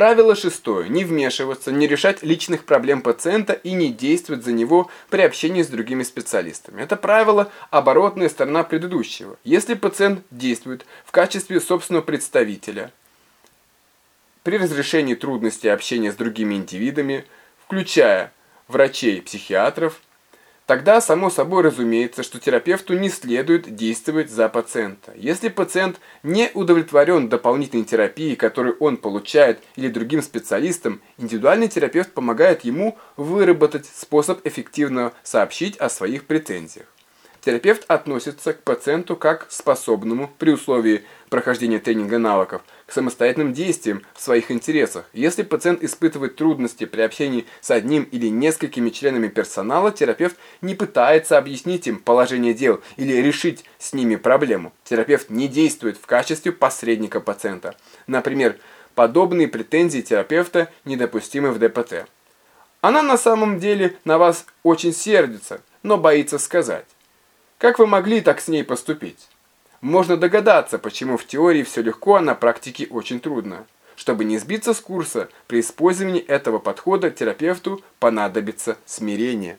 Правило шестое. Не вмешиваться, не решать личных проблем пациента и не действовать за него при общении с другими специалистами. Это правило оборотная сторона предыдущего. Если пациент действует в качестве собственного представителя, при разрешении трудностей общения с другими индивидами, включая врачей, психиатров, Тогда, само собой разумеется, что терапевту не следует действовать за пациента. Если пациент не удовлетворен дополнительной терапией, которую он получает, или другим специалистам, индивидуальный терапевт помогает ему выработать способ эффективно сообщить о своих претензиях. Терапевт относится к пациенту как способному, при условии прохождения тренинга навыков, к самостоятельным действиям в своих интересах. Если пациент испытывает трудности при общении с одним или несколькими членами персонала, терапевт не пытается объяснить им положение дел или решить с ними проблему. Терапевт не действует в качестве посредника пациента. Например, подобные претензии терапевта недопустимы в ДПТ. Она на самом деле на вас очень сердится, но боится сказать. Как вы могли так с ней поступить? Можно догадаться, почему в теории все легко, а на практике очень трудно. Чтобы не сбиться с курса, при использовании этого подхода терапевту понадобится смирение.